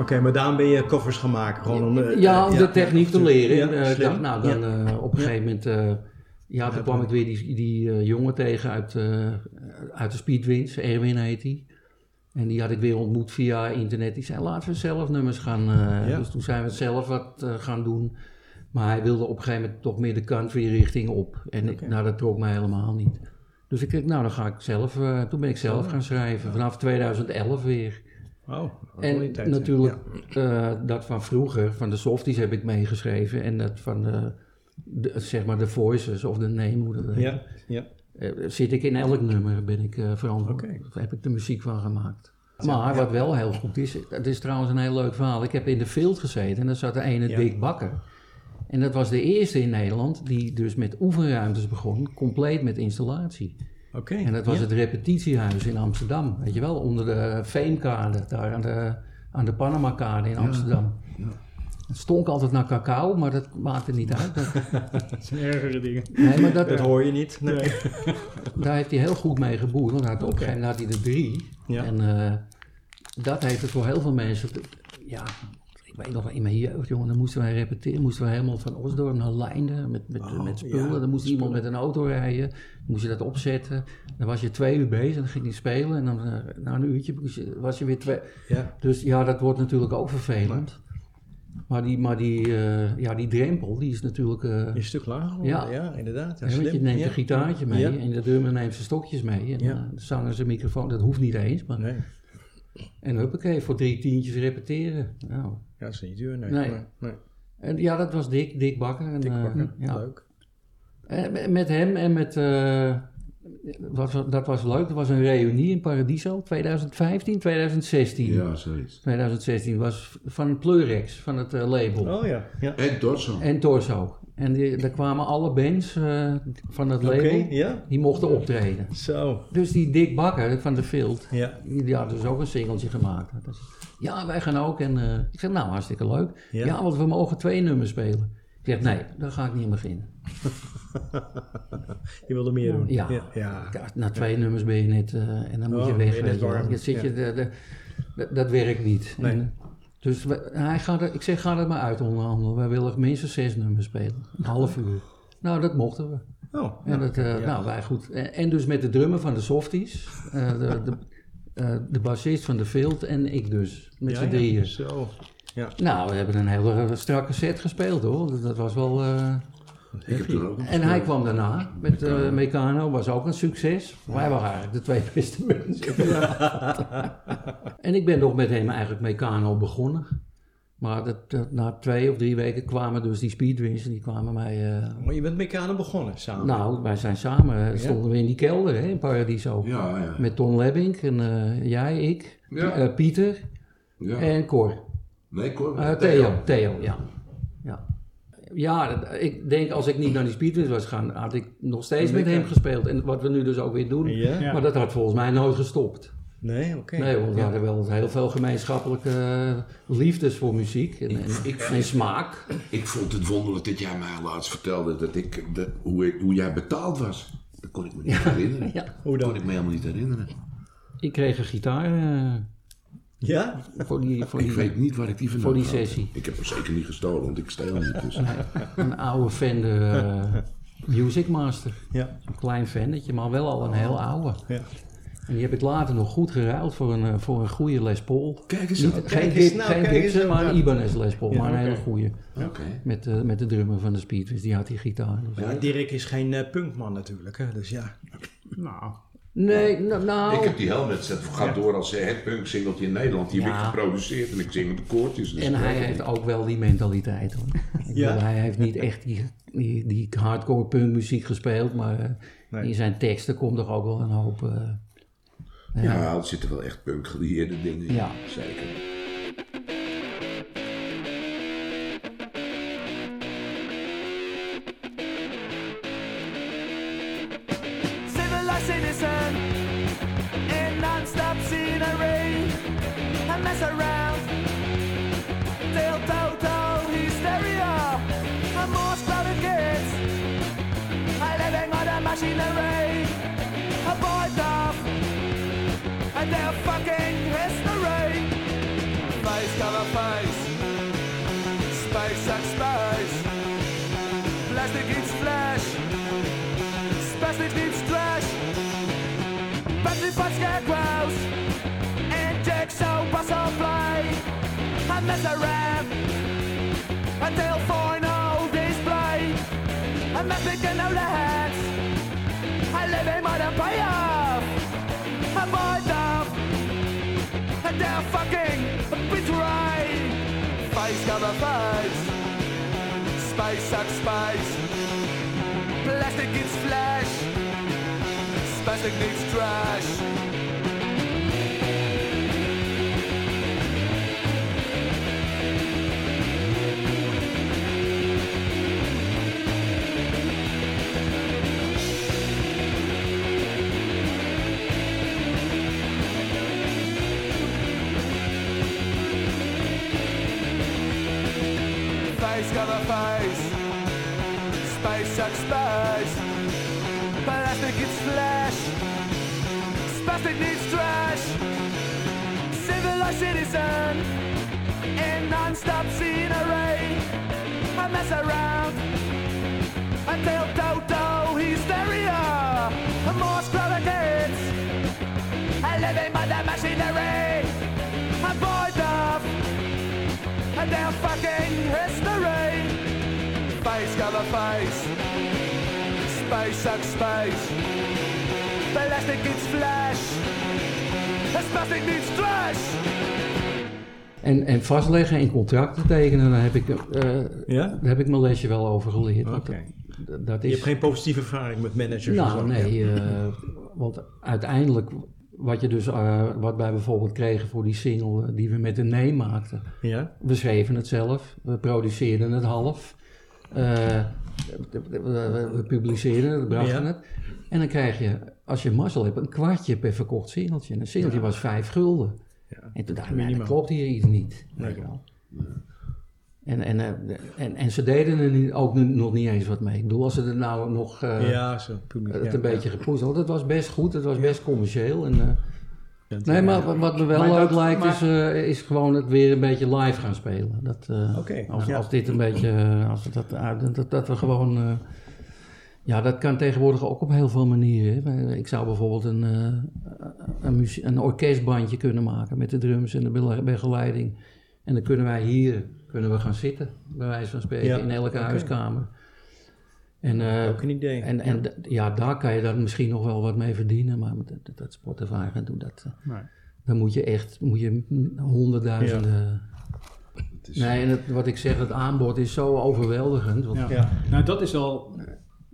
Oké, maar daarom ben je covers gaan maken. Gewoon om, eh, Ja, om eh, de techniek te leren. Ja, eh, nou, dan op een gegeven moment... ja, toen kwam ik weer die, die jongen tegen uit, uit de Speedwins. Erwin heet hij. En die had ik weer ontmoet via internet. Die zei, laten we zelf nummers gaan... Dus toen zijn we zelf wat gaan doen. Maar hij wilde op een gegeven moment toch meer de country richting op. En ik, nou, dat trok mij helemaal niet. Dus ik dacht, nou, dan ga ik zelf... toen ben ik zelf gaan schrijven. Vanaf 2011 weer. Oh, En tijd, natuurlijk, eh, dat van vroeger, van de softies heb ik meegeschreven. En dat van de, de, zeg maar de voices of de name, hoe dat heet. Ja, ja. Eh, zit ik in elk nummer, ben ik eh verantwoordelijk. Of heb ik de muziek van gemaakt. Maar wat wel heel goed is, het is trouwens een heel leuk verhaal. Ik heb in de field gezeten en daar zat er ene Ja. Dick Bakker. En dat was de eerste in Nederland die dus met oefenruimtes begon, compleet met installatie. Oké. En dat was ja. het repetitiehuis in Amsterdam, weet je wel, onder de Veemkade, daar aan de, aan de Panama-kade in Amsterdam. Het stonk altijd naar cacao, maar dat maakte niet uit. Dat, *laughs* Dat zijn ergere dingen. nee, maar dat, Dat hoor je niet. Nee. *laughs* daar heeft hij heel goed mee geboerd, want hij had op een gegeven moment had hij er drie. Ja. En eh, dat heeft het voor heel veel mensen, ja, weet nog in mijn jeugd, jongen, dan moesten wij repeteren, moesten we helemaal van Osdorp naar Leinden met, met, Oh, met spullen. ja, dan moest iemand met een auto rijden, dan moest je dat opzetten. Dan was je twee uur bezig, dan ging hij spelen en dan eh, na een uurtje je- was je weer twee. Ja. Dus ja, dat wordt natuurlijk ook vervelend. Maar die, maar die, eh, ja, die drempel, die is natuurlijk... eh, Een stuk lager geworden, ja, inderdaad. Ja, Ja, want je neemt Ja. een gitaartje mee Ja. en de drummer neemt zijn stokjes mee. En Ja. de zanger zijn microfoon, dat hoeft niet eens. Maar... Nee. En huppakee, voor drie tientjes repeteren. Nou, Ja, dat is niet duur, nee. Nee. En ja, dat was Dick, Dick Bakker. En, Dick eh, ja. leuk. En met- hem en met... eh, wat, was- dat was leuk. Er was een reunie in Paradiso, 2015, 2016. Ja, zoiets. 2016 was van Pleurex, van het eh, label. Oh ja. ja. En Torso. En Torso. En die, daar kwamen alle bands eh, van het label, die mochten optreden. Zo. Dus die Dick Bakker van de Field, die, die had dus ook een singeltje gemaakt. Ja, wij gaan ook. En eh, ik zeg, nou, hartstikke leuk. Ja. Ja. want we mogen twee nummers spelen. Ik zeg, nee, daar ga ik niet beginnen. *laughs* Je wilde meer doen. Ja, ja. na twee nummers ben je net, eh, en dan moet Oh, je ben weg. je zit je, de, de- dat- dat werkt niet. Nee. En, dus we- hij gaat er, ik zeg, ga er maar uit onderhandelen. Wij willen minstens zes nummers spelen. Een half uur. Nou, dat mochten we. Oh, En dat, eh, ja. nou, wij goed. En, en dus met de drummer van de Softies, eh, de, *laughs* de, eh, de bassist van de Field en ik dus. Met Ja, z'n ja. drieën. Zo. Ja. Nou, we hebben een hele strakke set gespeeld hoor. Dat, dat was wel... en hij kwam daarna met eh Meccano, was ook een succes. Wij waren eigenlijk de twee *laughs* beste mensen. *laughs* en ik ben nog met hem eigenlijk Meccano begonnen. Maar dat, dat- na twee of drie weken kwamen dus die speedwins en die kwamen mij... eh, Maar je bent met Meccano begonnen samen. nou, wij zijn samen, eh, stonden we in die kelder hè, in Paradiso. Ja, ja. Met Ton Lebbink en jij, ik, Pieter Ja. en Cor. Nee, Cor. Theo, Theo. Ja, ja dat- ik denk als ik niet naar die speedwins was gegaan, had ik nog steeds met hem gespeeld. En wat we nu dus ook weer doen. Ja? Maar dat had volgens mij nooit gestopt. Nee, oké. Nee, want we Ja. hadden wel heel veel gemeenschappelijke eh, liefdes voor muziek en, en, ik- en smaak. Ik vond het wonderlijk dat jij mij laatst vertelde dat ik, dat, hoe, ik, hoe jij betaald was. Dat kon ik me niet herinneren. Ja. Hoe Dat dan? kon ik me helemaal niet herinneren. Ik kreeg een gitaar eh, Ja? voor die, voor Ik die weet niet waar ik die vandaan voor die had. sessie. Ik heb hem zeker niet gestolen, want ik steel niet. Dus. een oude Fender eh, Music Master. Ja. Een klein Fendertje, maar wel al een heel oude. Ja. En die heb ik later nog goed geruild voor een, eh, voor een goede Les Paul. Kijk eens Niet, geen kijk eens Gib- nou, geen kijk eens Gibson, maar een. Ibanez Les Paul. Ja, maar een hele goede. Oké. Met, eh, met de drummer van de Speedwist, die had die gitaar. Dus- Ja, Dirk is geen punkman natuurlijk, hè? dus ja. Nou, Nee, nou... nou Ik heb die Helmet set gaat door als eh, het punk singeltje in Nederland. Die heb Ja. ik geproduceerd en ik zing de koortjes. Dus en hij dat- heeft ook wel die mentaliteit hoor. Ik *laughs* Ja? bedoel, hij heeft niet echt die, die, die hardcore punkmuziek gespeeld, maar eh, Nee. in zijn teksten komt er ook wel een hoop... eh, Ja, er zitten wel echt punk gelieerde dingen in. Ja. Zeker. Spastic needs trash. Face face. Space sucks space. Plastic eats flesh. Spastic needs trash. Civilized citizen in non-stop scenery. I mess around until total hysteria. More scrawler kids. I live in the machinery. I'm bored of and they're fucking cover face. Space space. Plastic needs flash. Plastic needs trash. En, en vastleggen en contracten tekenen, daar heb ik, eh, Ja? daar heb ik mijn lesje wel over geleerd. Oké. dat, dat Je is, hebt geen positieve ervaring met managers Nou, zo? nee, Ja. eh, want uiteindelijk, wat, je dus, eh, wat wij bijvoorbeeld kregen voor die single die we met een nee maakten. Ja? We schreven het zelf, we produceerden het half, eh, we, publiceerden het, brachten Ja. het. En dan krijg je, als je mazzel hebt, een kwartje per verkocht singeltje. En een singeltje Ja. was vijf gulden. En toen dacht ik, dat klopt hier iets niet. Weet je wel. En, en, eh, en, en ze deden er niet- ook nog niet eens wat mee. Ik bedoel, als ze er nou nog eh, Ja, zo, publiek, het ja, een beetje ja. hadden. Het was best goed, het was best commercieel. En, eh, nee, ja. maar wat- wat me wel Maar leuk dat- lijkt maar- is, eh, is gewoon het weer een beetje live gaan spelen. Dat, eh, Oké, als, ja. als dit een beetje, eh, als we dat, dat, dat we gewoon... eh, ja, dat kan tegenwoordig ook op heel veel manieren. Ik zou bijvoorbeeld een, eh, een, muzie- een orkestbandje kunnen maken met de drums en de begeleiding. En dan kunnen wij hier kunnen we gaan zitten, bij wijze van spreken, Ja, in elke huiskamer. En, eh, Ook een idee. En, en ja, daar kan je dan misschien nog wel wat mee verdienen, maar met dat, dat Spotify gaan doen, dat, eh, Nee. dan moet je echt moet je honderdduizenden... Nee, en het, wat ik zeg, het aanbod is zo overweldigend. Want Ja. Nou, dat is wel...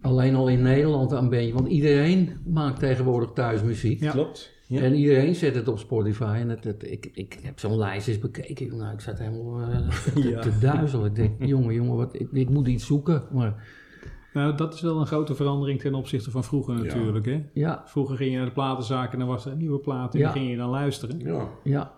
Alleen al in Nederland een beetje, want iedereen maakt tegenwoordig thuis muziek. Ja. Klopt. Ja. En iedereen zet het op Spotify. En het, het- ik, ik heb zo'n lijst eens bekeken. Nou, ik zat helemaal eh, te, *laughs* Ja. te duizelen. Ik denk, jongen, jongen, wat, ik, ik moet iets zoeken. Maar Nou, dat is wel een grote verandering ten opzichte van vroeger natuurlijk. Hè? ja, Vroeger ging je naar de platenzaak en dan was er een nieuwe plaat en Ja. die ging je dan luisteren. Ja. ja.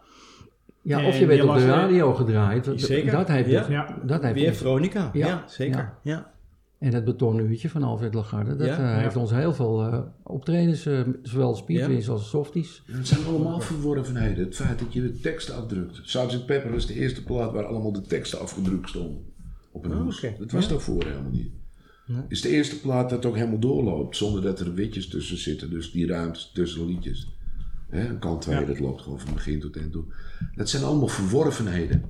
Ja, of je werd op de was, radio gedraaid. Dat- Zeker. Dat heeft, Ja. Ja. dat heeft Weer Veronica. Ja, Ja, zeker. Ja. En het betonuurtje van Alfred Lagarde, dat Ja, eh, ja. heeft ons heel veel eh, optredens, eh, zowel speedwins als softies. Het zijn allemaal verworvenheden. Het feit dat je de teksten afdrukt. Sgt. Pepper is de eerste plaat waar allemaal de teksten afgedrukt stonden. Op een Oh, hoes. Dat was Ja. daarvoor helemaal niet. Is de eerste plaat dat ook helemaal doorloopt. Zonder dat er witjes tussen zitten. Dus die ruimte tussen liedjes. Hè, kant 2, Ja. dat loopt gewoon van begin tot eind toe. Dat zijn allemaal verworvenheden.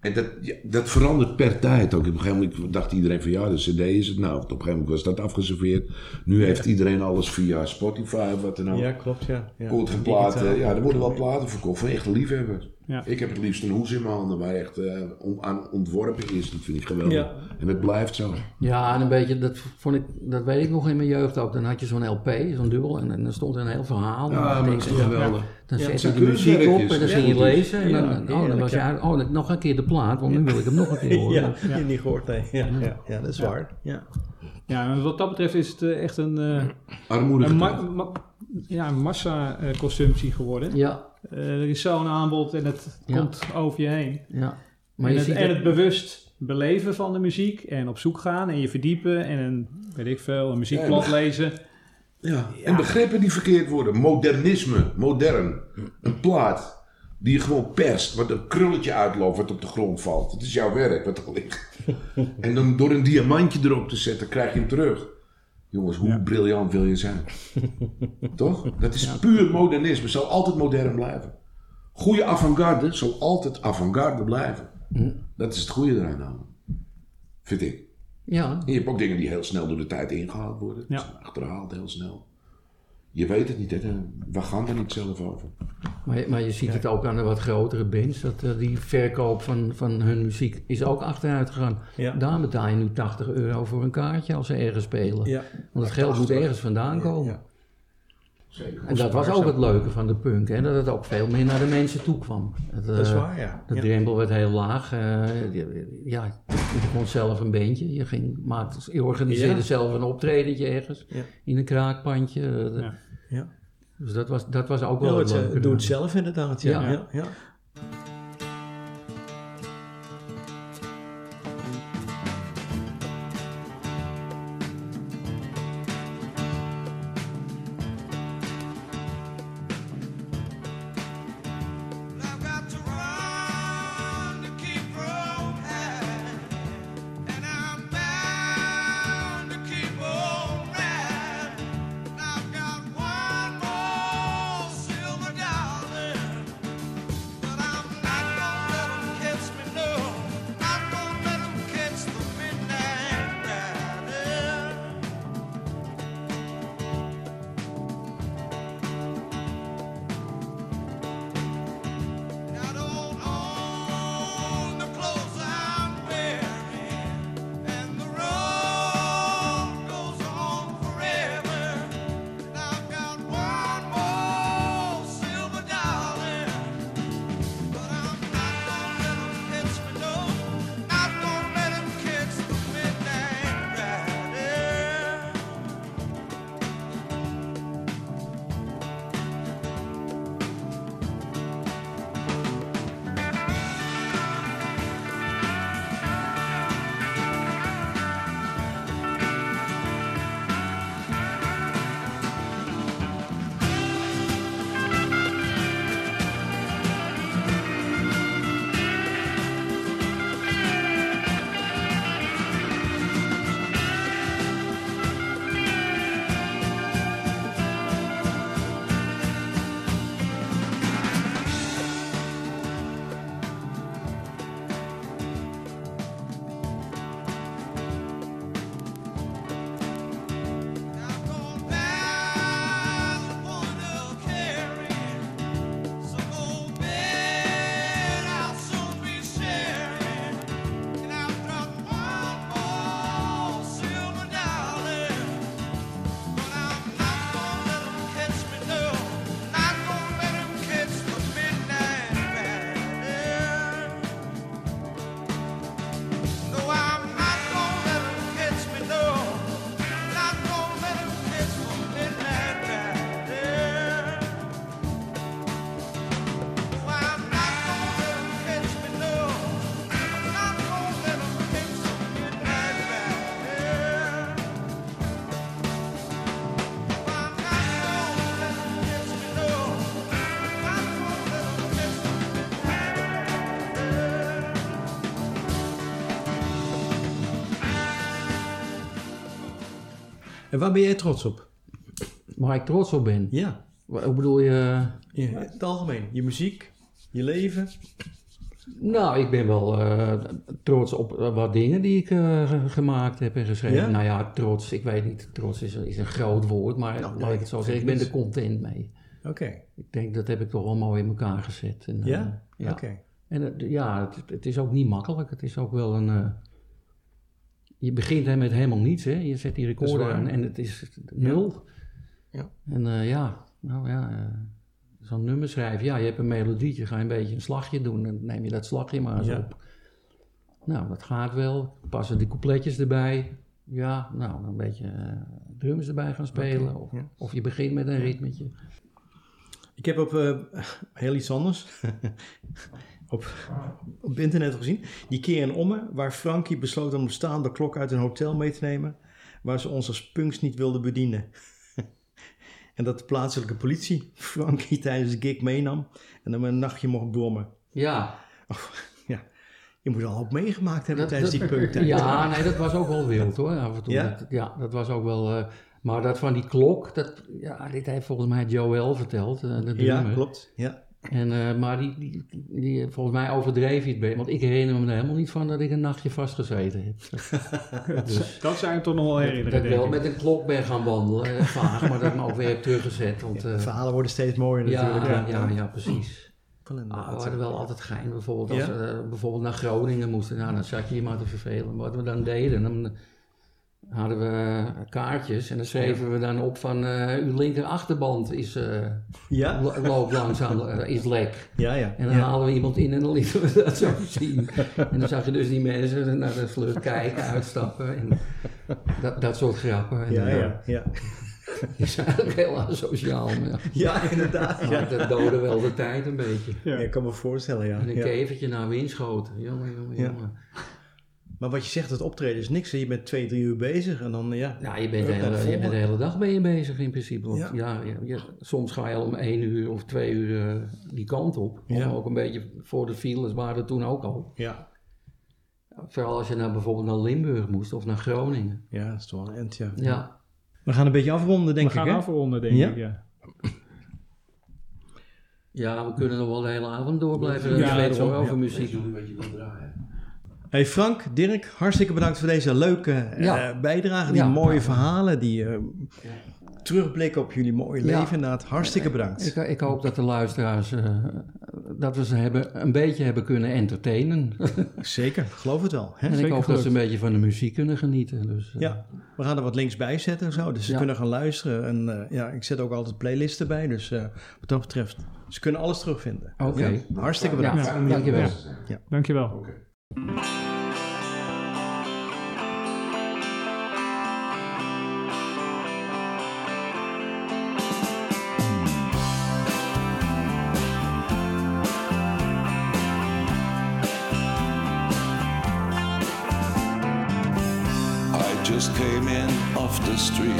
En dat, ja, dat verandert per tijd ook. Op een gegeven moment dacht iedereen van ja, de cd is het. Nou, op een gegeven moment was dat afgeserveerd. Nu heeft iedereen alles via Spotify of wat dan ook. Ja, klopt, ja. ja. Komt platen. Ja, er worden wel platen verkocht van echte liefhebbers. Ja. Ik heb het liefst een hoes in mijn handen waar echt eh, on- aan ontworpen is. Dat vind ik geweldig. Ja. En het blijft zo. Ja, en een beetje, dat, vond ik, dat weet ik nog in mijn jeugd ook. Dan had je zo'n LP, zo'n dubbel, en, en dan stond er een heel verhaal. Ja, maar dat is ja, geweldig. Dan Ja, zet je de muziek op en dan Ja, ging je lezen. En dan, Ja, oh, dan was je eigenlijk, oh, nog een keer de plaat, want nu wil ik hem nog een keer *laughs* horen. Ja, ja. niet gehoord, nee. Ja, ja, ja, dat is waar. Ja. Ja, en wat dat betreft is het eh, echt een, eh Armoedige een, ma- tijd. ma- ja, een massa-consumptie geworden. Ja, Eh, er is zo'n aanbod en het Ja. komt over je heen. ja. Maar en, je het, ziet en het- het bewust beleven van de muziek en op zoek gaan en je verdiepen en een, weet ik veel, een muziekblad Ja, lezen. Ja. En begrippen die verkeerd worden. Modernisme, modern. Een plaat die je gewoon perst, wat een krulletje uitloopt wat op de grond valt. Het is jouw werk wat er ligt. *laughs* en dan door een diamantje erop te zetten, krijg je hem terug. Jongens, hoe briljant wil je zijn? *laughs* Toch? Dat is puur modernisme. Zal altijd modern blijven. Goede avant-garde zal altijd avant-garde blijven. Dat is het goede eraan dan. Vind ik. Ja, En je hebt ook dingen die heel snel door de tijd ingehaald worden. Ja. Zijn achterhaald heel snel. Je weet het niet, hè. we gaan er niet zelf over. maar, maar je ziet het ook aan de wat grotere bands. Dat eh, die verkoop van, van hun muziek is ook achteruit gegaan. Ja. Daar betaal je nu 80 euro voor een kaartje als ze ergens spelen. Ja. Want het geld moet ergens vandaan komen. Zeker. En dat was ook het leuke van de punk, hè? dat het ook veel meer naar de mensen toe kwam. Het, Dat is eh, waar, ja. De Ja. drempel werd heel laag. eh, je- ja, je begon zelf een beentje. Je, ging, maakte, je organiseerde Ja. zelf een optredentje ergens. Ja. In een kraakpandje. Ja. Ja. Dus dat was, dat was ook wel Ja, het eh, doe het zelf inderdaad, ja. Ja. ja. ja, En waar ben jij trots op? Waar ik trots op ben? Ja. Hoe bedoel je? In het algemeen. Je muziek, je leven. Nou, ik ben wel eh, trots op eh, wat dingen die ik eh, ge- gemaakt heb en geschreven. Ja? Nou ja, trots, ik weet niet, trots is, is een groot woord, maar Nou, laat ik het zo zeggen, ik ben er content mee. Oké. Ik denk, dat heb ik toch wel mooi in elkaar gezet. En, Ja? ja. Oké. En ja, het, het is ook niet makkelijk. Het is ook wel een... je begint hè, met helemaal niets, hè. Je zet die recorder aan en het is nul. Ja. En eh, ja, nou ja, eh, zo'n nummer schrijven. Ja, je hebt een melodietje, ga je een beetje een slagje doen. Dan neem je dat slagje maar eens Ja. op. Nou, dat gaat wel. Passen die coupletjes erbij. Ja, nou, een beetje eh, drums erbij gaan spelen. Of, ja. of je begint met een ritmetje. Ik heb op *laughs* heel iets anders *laughs* op, op internet gezien. Die keer in Ommen, waar Frankie besloot om een bestaande klok uit een hotel mee te nemen, waar ze ons als punks niet wilden bedienen. *laughs* en dat de plaatselijke politie Frankie tijdens de gig meenam en dan een nachtje mocht brommen. Ja. ja. Je moet al op meegemaakt hebben Dat- tijdens dat- die punktijd. Ja, nee, dat was ook wel wild hoor, af en toe. Ja? Dat, ja, dat was ook wel... eh, maar dat van die klok, dat, ja, dit heeft volgens mij Joel verteld, eh, de Ja, klopt. Ja. En, eh, maar die, die, die, volgens mij overdreef hij het want ik herinner me er helemaal niet van dat ik een nachtje vastgezeten heb. *laughs* Dus- Dat zijn toch nog wel dat herinneren, ik wel ik. met een klok ben gaan wandelen, eh, vaag, maar dat me ook weer heb teruggezet. Want, De eh, verhalen worden steeds mooier ja, natuurlijk. ja, ja, precies. Wel inderdaad, Ah, we hadden wel altijd gein. Bijvoorbeeld als Ja? we eh, bijvoorbeeld naar Groningen moesten, nou, dan zat je je maar te vervelen. Wat we dan deden, dan hadden we kaartjes en dan schreven we dan op van eh, uw linker achterband is, eh, Ja? *laughs* lo- loopt langzaam, eh, is lek. Ja, ja. En dan Ja. haalden we iemand in en dan lieten we dat zo zien. En dan zag je dus die mensen naar de vlucht kijken, uitstappen en dat, dat soort grappen. En, Ja, eh, ja, ja. *laughs* Die zijn eigenlijk heel asociaal. Maar, Ja, inderdaad, ja. Dat doodde wel de tijd een beetje. Ja, ik kan me voorstellen, ja. En een kevertje naar windschoten. Jongen, jongen, jongen. Maar wat je zegt, het optreden is niks. hè. Je bent twee, drie uur bezig en dan, ja... Ja, je bent, de hele, je bent de hele dag ben je bezig in principe. Want Ja. ja. soms ga je al om één uur of twee uur eh, die kant op. Ook een beetje voor de files waren toen ook al. Ja. Vooral als je naar, bijvoorbeeld naar Limburg moest of naar Groningen. Ja, dat is toch wel een end, ja. Ja. We gaan een beetje afronden, denk We ik, gaan hè? afronden, denk Ja? ik, ja. Ja, we kunnen nog wel de hele avond door blijven Ja, kletsen daarom, hoor, over ja. muziek. Hey Frank, Dirk, hartstikke bedankt voor deze leuke eh, Ja. bijdrage. Die Ja. mooie verhalen, die eh, terugblikken op jullie mooie leven. Inderdaad, hartstikke bedankt. Ik, ik hoop dat de luisteraars, eh, dat we ze hebben, een beetje hebben kunnen entertainen. *laughs* Zeker, geloof het wel. Hè? en ik hoop dat ze een beetje van de muziek kunnen genieten. Dus, Ja, we gaan er wat links bij zetten en zo, dus ze Ja. kunnen gaan luisteren. En eh, ja, ik zet ook altijd playlists erbij, dus eh, wat dat betreft, ze kunnen alles terugvinden. Oké. Ja? Hartstikke bedankt. Ja, dankjewel. Ja. Dankjewel. I just came in off the street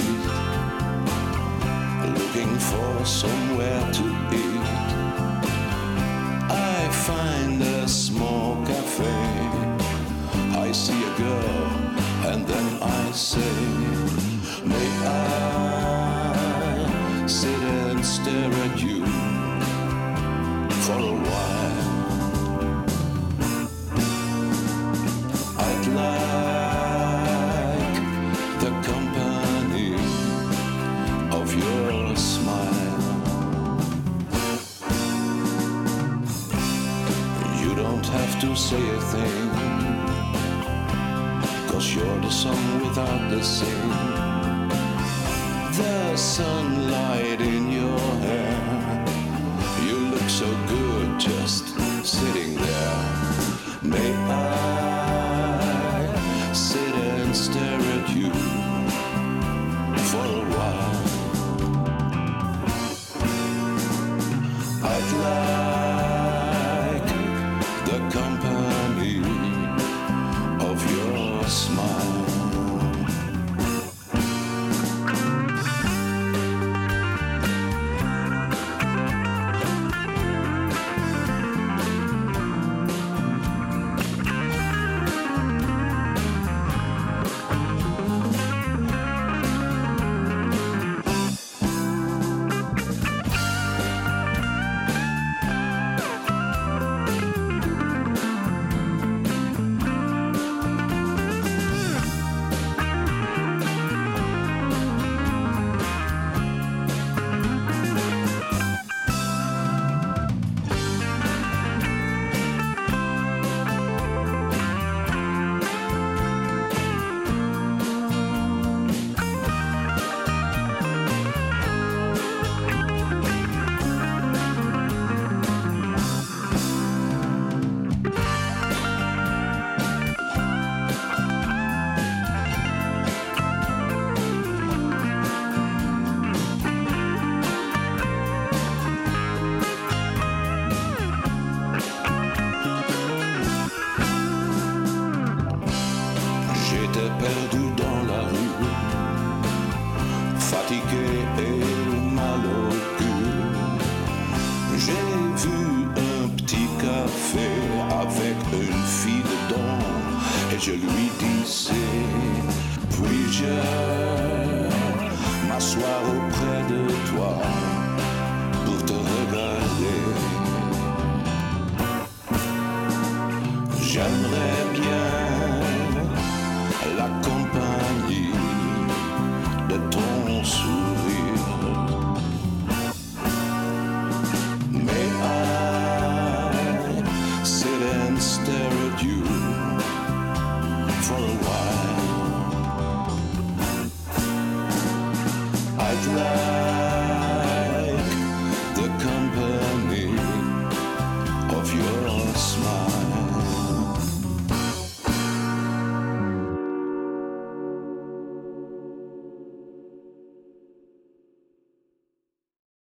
looking for somewhere to eat. I find girl and then I say, May I sit and stare at you song without the sing. The sunlight in your hair, you look so good just